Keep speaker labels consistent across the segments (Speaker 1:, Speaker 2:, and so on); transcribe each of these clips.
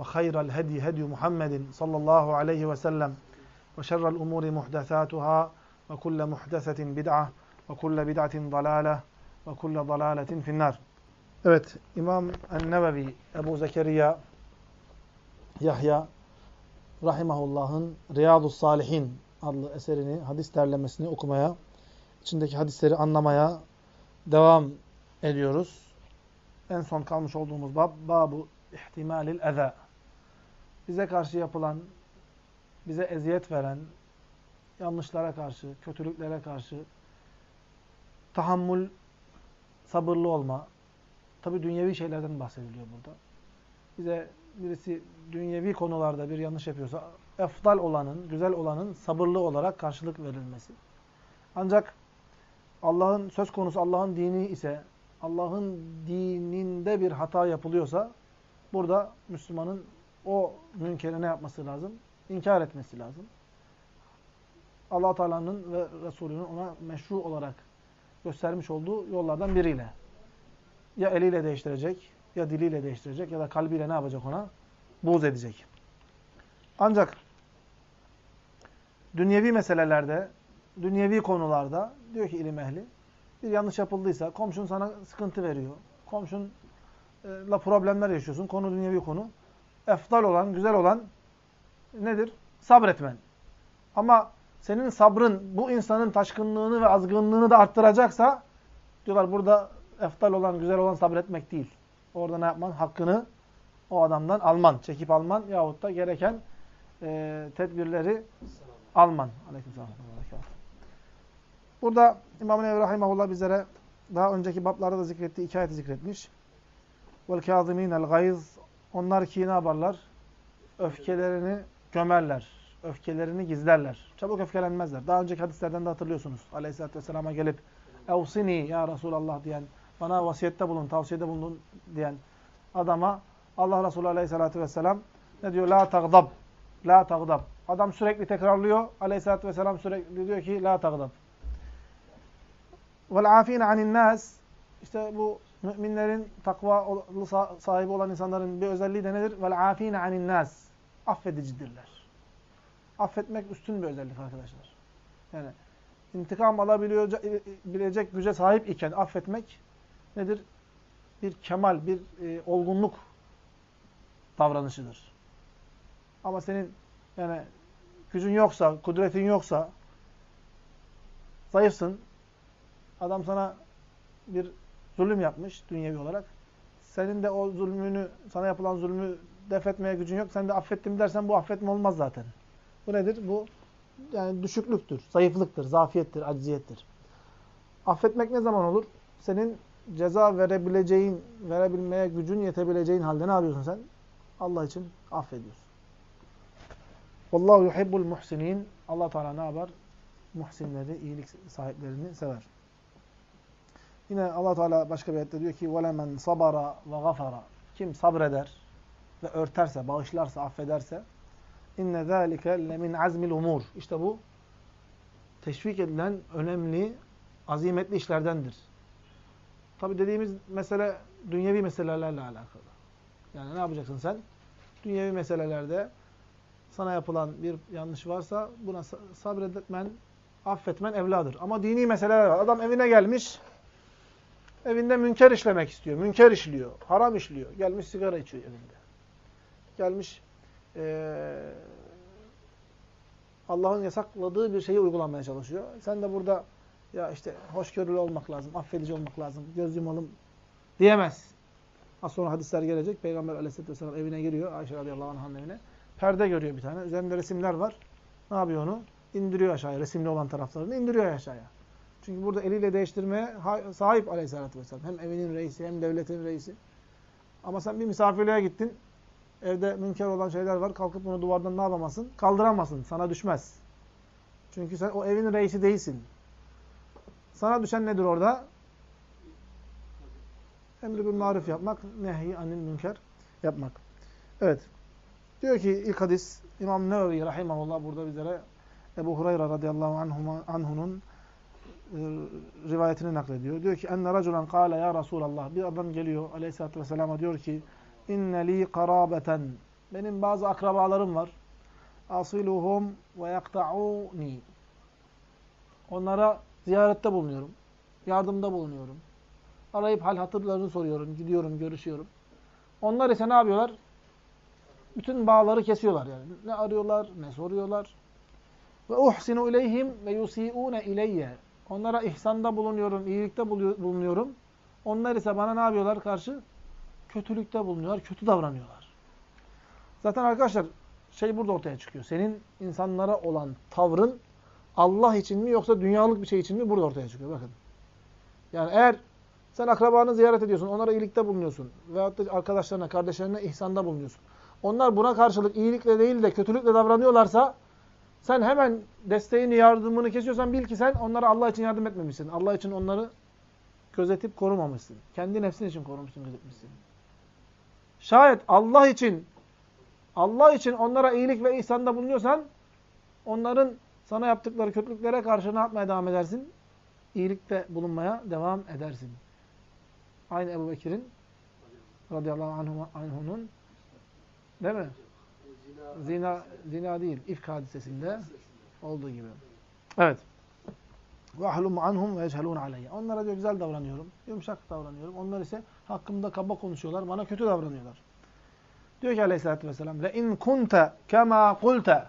Speaker 1: ve hayral hedi hedi Muhammedin sallallahu aleyhi ve sellem ve şerrel umuri muhdesatuhâ ve kulle muhdesetin bid'a ve kulle bid'atin dalâle ve kulle dalâletin finnâr. Evet, İmam Ennevevi, Ebu Zekeriya, Yahya, Rahimahullah'ın Riyadu Salihin adlı eserini, hadis derlemesini okumaya, içindeki hadisleri anlamaya devam ediyoruz. En son kalmış olduğumuz bab, babu ihtimalil eza. Bize karşı yapılan, bize eziyet veren, yanlışlara karşı, kötülüklere karşı tahammül, sabırlı olma. Tabi dünyevi şeylerden bahsediliyor burada. Bize birisi dünyevi konularda bir yanlış yapıyorsa, efdal olanın, güzel olanın sabırlı olarak karşılık verilmesi. Ancak Allah'ın söz konusu Allah'ın dini ise, Allah'ın dininde bir hata yapılıyorsa, burada Müslümanın o münkeri ne yapması lazım? İnkar etmesi lazım. allah Teala'nın ve Resulünün ona meşru olarak göstermiş olduğu yollardan biriyle. Ya eliyle değiştirecek, ya diliyle değiştirecek, ya da kalbiyle ne yapacak ona? Buğz edecek. Ancak dünyevi meselelerde, dünyevi konularda diyor ki ilim ehli, bir yanlış yapıldıysa, komşun sana sıkıntı veriyor, komşunla problemler yaşıyorsun, konu dünyevi konu Efdal olan, güzel olan nedir? Sabretmen. Ama senin sabrın bu insanın taşkınlığını ve azgınlığını da arttıracaksa diyorlar burada eftal olan, güzel olan sabretmek değil. Orada ne yapman? Hakkını o adamdan alman, çekip alman yahut da gereken e, tedbirleri alman. Aleykümselam. Burada İmam-ı Nevi Rahimahullah bizlere daha önceki bablarda da zikrettiği iki ayeti zikretmiş. وَالْكَاظِم۪ينَ الْغَيْظِ onlar ki ne yaparlar? Öfkelerini gömerler. Öfkelerini gizlerler. Çabuk öfkelenmezler. Daha önceki hadislerden de hatırlıyorsunuz. Aleyhisselatü Vesselam'a gelip Evsini ya Resulallah diyen, bana vasiyette bulun, tavsiyede bulun diyen adama Allah Resulü Aleyhisselatü Vesselam ne diyor? La tagdab. La tagdab. Adam sürekli tekrarlıyor. Aleyhisselatü Vesselam sürekli diyor ki la tagdab. Vel afine anin nas. İşte bu müminlerin takva sahibi olan insanların bir özelliği de nedir? Vel afine anin nas. Affedicidirler. Affetmek üstün bir özellik arkadaşlar. Yani intikam alabilecek güce sahip iken affetmek nedir? Bir kemal, bir e, olgunluk davranışıdır. Ama senin yani gücün yoksa, kudretin yoksa, zayıfsın, adam sana bir zulüm yapmış dünyevi olarak. Senin de o zulmünü, sana yapılan zulmü def etmeye gücün yok. Sen de affettim dersen bu affetme olmaz zaten. Bu nedir? Bu yani düşüklüktür, zayıflıktır, zafiyettir, acziyettir. Affetmek ne zaman olur? Senin ceza verebileceğin, verebilmeye gücün yetebileceğin halde ne yapıyorsun sen? Allah için affediyorsun. Vallahu yuhibbul muhsinin. Allah Teala ne yapar? Muhsinleri, iyilik sahiplerini sever. Yine Allah Teala başka bir ayette diyor ki: "Velemen sabara ve gafara." Kim sabreder ve örterse, bağışlarsa, affederse inne zâlike lemin azmil umur. İşte bu teşvik edilen önemli, azimetli işlerdendir. Tabi dediğimiz mesele dünyevi meselelerle alakalı. Yani ne yapacaksın sen? Dünyevi meselelerde sana yapılan bir yanlış varsa buna sabretmen, affetmen evladır. Ama dini meseleler var. Adam evine gelmiş, evinde münker işlemek istiyor. Münker işliyor, haram işliyor. Gelmiş sigara içiyor evinde. Gelmiş e, Allah'ın yasakladığı bir şeyi uygulamaya çalışıyor. Sen de burada ya işte hoşgörülü olmak lazım, affedici olmak lazım, göz yumalım diyemez. Az sonra hadisler gelecek. Peygamber aleyhisselatü vesselam evine giriyor. Ayşe radıyallahu anh'ın evine. Perde görüyor bir tane. Üzerinde resimler var. Ne yapıyor onu? İndiriyor aşağıya. Resimli olan taraflarını indiriyor aşağıya. Çünkü burada eliyle değiştirmeye sahip aleyhissalatü vesselam. Hem evinin reisi hem devletin reisi. Ama sen bir misafirliğe gittin. Evde münker olan şeyler var. Kalkıp bunu duvardan ne yapamazsın? Kaldıramazsın. Sana düşmez. Çünkü sen o evin reisi değilsin. Sana düşen nedir orada? Emri bil maruf yapmak, nehy anil münker yapmak. Evet. Diyor ki ilk hadis İmam Nevevi rahimahullah burada bizlere Ebu Hureyre radıyallahu anhunun e, rivayetini naklediyor. Diyor ki enne raculan kâle ya Resulallah. Bir adam geliyor aleyhissalatü vesselam'a diyor ki inne li karabeten. Benim bazı akrabalarım var. Asiluhum ve yakta'uni. Onlara ziyarette bulunuyorum. Yardımda bulunuyorum. Arayıp hal hatırlarını soruyorum. Gidiyorum, görüşüyorum. Onlar ise ne yapıyorlar? Bütün bağları kesiyorlar yani. Ne arıyorlar, ne soruyorlar. Ve uhsinu ileyhim ve yusiune ileyye. Onlara ihsanda bulunuyorum, iyilikte bulunuyorum. Onlar ise bana ne yapıyorlar karşı? Kötülükte bulunuyorlar, kötü davranıyorlar. Zaten arkadaşlar şey burada ortaya çıkıyor. Senin insanlara olan tavrın Allah için mi yoksa dünyalık bir şey için mi burada ortaya çıkıyor. Bakın. Yani eğer sen akrabanı ziyaret ediyorsun, onlara iyilikte bulunuyorsun veyahut da arkadaşlarına, kardeşlerine ihsanda bulunuyorsun. Onlar buna karşılık iyilikle değil de kötülükle davranıyorlarsa sen hemen desteğini, yardımını kesiyorsan bil ki sen onlara Allah için yardım etmemişsin. Allah için onları gözetip korumamışsın. Kendi nefsin için korumuşsun, gözetmişsin. Şayet Allah için Allah için onlara iyilik ve ihsanda bulunuyorsan onların sana yaptıkları kötülüklere karşı ne yapmaya devam edersin? İyilikte bulunmaya devam edersin. Aynı Ebu Bekir'in radıyallahu anh'unun değil mi? Zina, zina değil, ifk hadisesinde olduğu gibi. Evet. وَاَحْلُمْ عَنْهُمْ وَيَجْهَلُونَ عَلَيَّ Onlara diyor güzel davranıyorum, yumuşak davranıyorum. Onlar ise hakkımda kaba konuşuyorlar, bana kötü davranıyorlar. Diyor ki aleyhissalatü vesselam in kunte kema kulte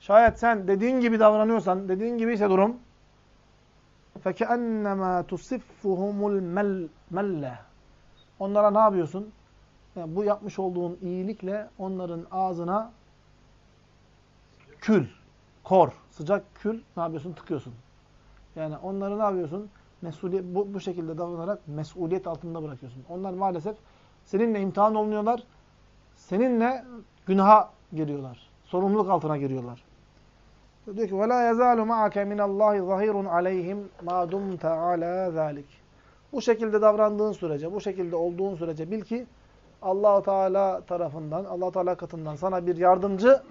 Speaker 1: Şayet sen dediğin gibi davranıyorsan, dediğin gibi ise durum فَكَأَنَّمَا تُصِفُّهُمُ الْمَلَّةِ Onlara ne yapıyorsun? Yani bu yapmış olduğun iyilikle onların ağzına kül, kor, sıcak kül ne yapıyorsun? Tıkıyorsun. Yani onları ne yapıyorsun? Mesuliyet, bu, bu şekilde davranarak mesuliyet altında bırakıyorsun. Onlar maalesef seninle imtihan olunuyorlar. Seninle günaha giriyorlar. Sorumluluk altına giriyorlar. Diyor ki: "Ve la yazalu ma'ake min Allahi zahirun aleyhim ma dumta ala zalik." Bu şekilde davrandığın sürece, bu şekilde olduğun sürece bil ki allah Teala tarafından, allah Teala katından sana bir yardımcı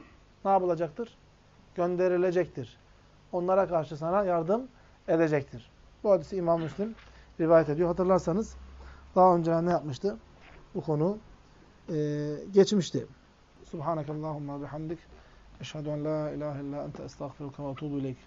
Speaker 1: ne yapılacaktır? Gönderilecektir. Onlara karşı sana yardım edecektir. Bu hadisi İmam Müslim rivayet ediyor. Hatırlarsanız daha önce ne yapmıştı? Bu konu e, geçmişti. Subhanakallahumma bihamdik. Eşhedü en la ilahe illa ente estağfiruke ve etûbü ileyk.